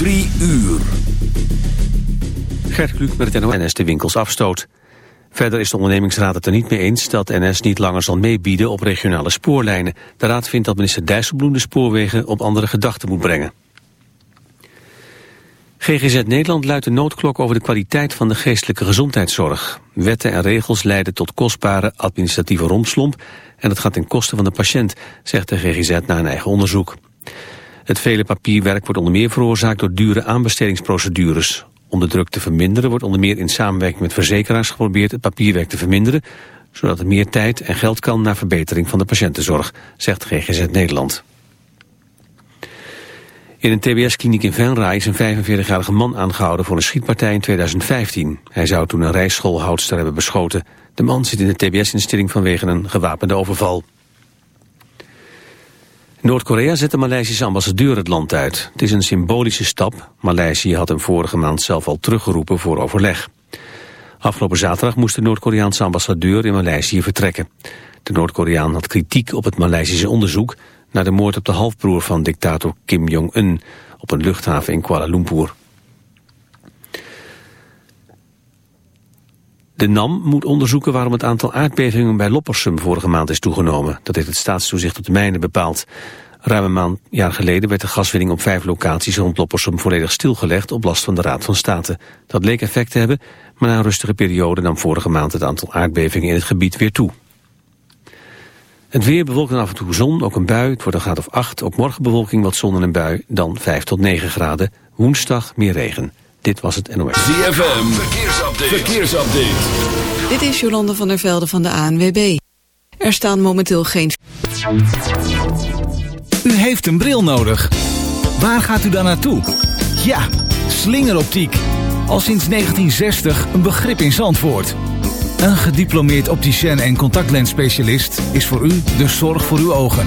Drie uur. Gert Kluk met het NOS de winkels afstoot. Verder is de ondernemingsraad het er niet mee eens dat NS niet langer zal meebieden op regionale spoorlijnen. De raad vindt dat minister Dijsselbloem de spoorwegen op andere gedachten moet brengen. GGZ Nederland luidt de noodklok over de kwaliteit van de geestelijke gezondheidszorg. Wetten en regels leiden tot kostbare administratieve romslomp en dat gaat ten koste van de patiënt, zegt de GGZ na een eigen onderzoek. Het vele papierwerk wordt onder meer veroorzaakt door dure aanbestedingsprocedures. Om de druk te verminderen wordt onder meer in samenwerking met verzekeraars geprobeerd het papierwerk te verminderen, zodat er meer tijd en geld kan naar verbetering van de patiëntenzorg, zegt GGZ Nederland. In een tbs-kliniek in Venray is een 45-jarige man aangehouden voor een schietpartij in 2015. Hij zou toen een rijschoolhoudster hebben beschoten. De man zit in de tbs-instelling vanwege een gewapende overval. Noord-Korea zet de Maleisische ambassadeur het land uit. Het is een symbolische stap. Maleisië had hem vorige maand zelf al teruggeroepen voor overleg. Afgelopen zaterdag moest de Noord-Koreaanse ambassadeur in Maleisië vertrekken. De Noord-Koreaan had kritiek op het Maleisische onderzoek... naar de moord op de halfbroer van dictator Kim Jong-un... op een luchthaven in Kuala Lumpur. De NAM moet onderzoeken waarom het aantal aardbevingen bij Loppersum vorige maand is toegenomen. Dat heeft het staatstoezicht op de mijnen bepaald. Ruim een maand jaar geleden werd de gaswinning op vijf locaties rond Loppersum volledig stilgelegd op last van de Raad van State. Dat leek effect te hebben, maar na een rustige periode nam vorige maand het aantal aardbevingen in het gebied weer toe. Het weer bewolkt af en toe zon, ook een bui. Het wordt een graad of 8. Ook morgen bewolking, wat zon en een bui. Dan 5 tot 9 graden. Woensdag meer regen. Dit was het NOS. ZFM, verkeersupdate. verkeersupdate. Dit is Jolande van der Velde van de ANWB. Er staan momenteel geen... U heeft een bril nodig. Waar gaat u dan naartoe? Ja, slingeroptiek. Al sinds 1960 een begrip in Zandvoort. Een gediplomeerd opticien en contactlensspecialist is voor u de zorg voor uw ogen.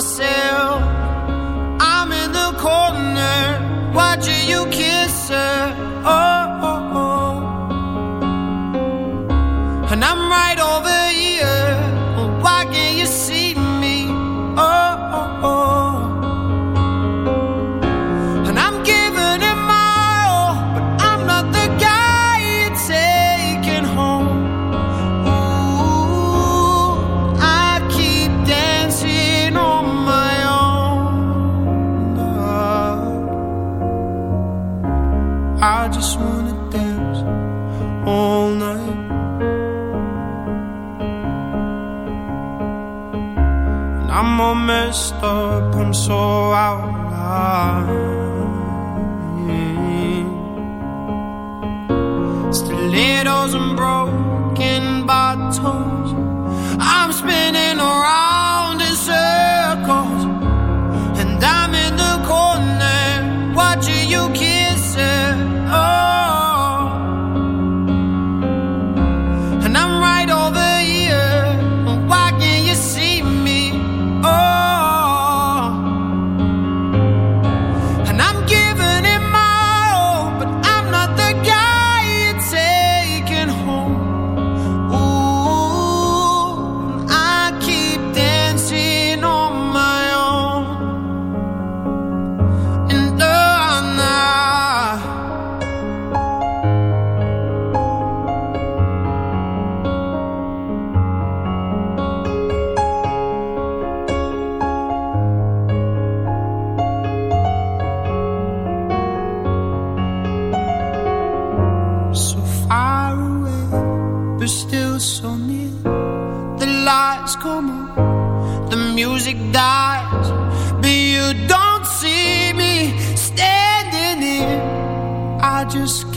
myself. I'm in the corner watching you. so out.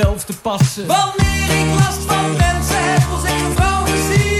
Te passen. Wanneer ik last van mensen heb, als ik een vrouw versieren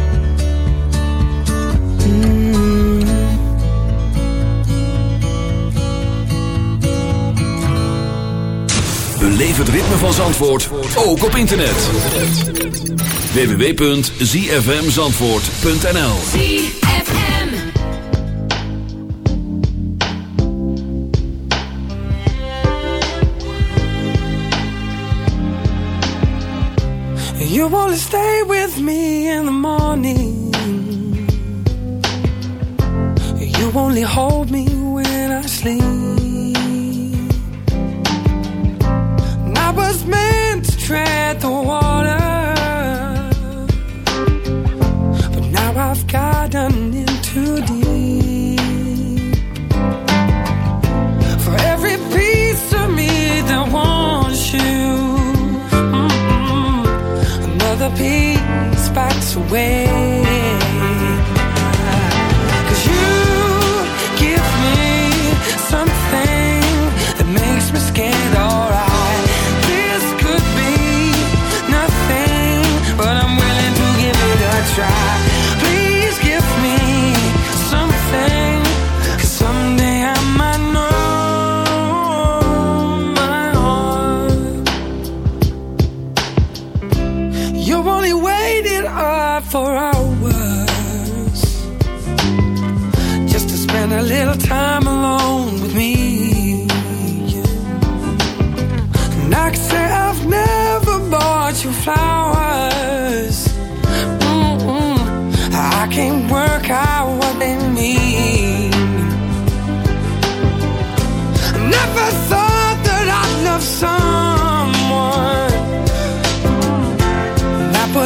Beleef het ritme van Zandvoort, ook op internet. www.zfmzandvoort.nl ZFM. You only stay with me in the morning. You only hold me when I sleep. Was meant to tread the water. But now I've gotten in too deep. For every piece of me that wants you. Another piece backs away.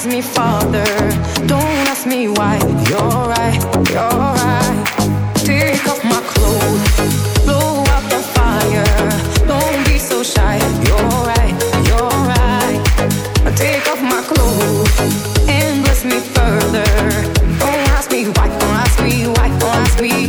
Bless me, Father. Don't ask me why. You're right, you're right. Take off my clothes, blow out the fire. Don't be so shy. You're right, you're right. Take off my clothes and bless me further. Don't ask me why, don't ask me why, don't ask me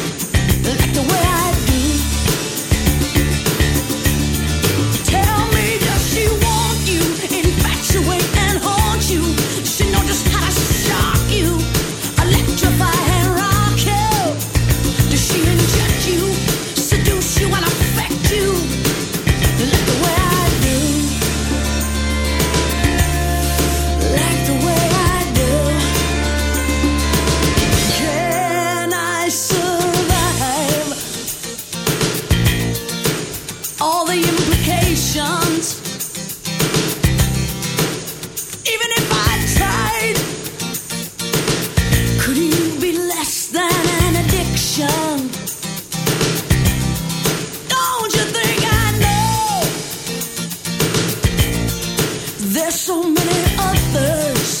others.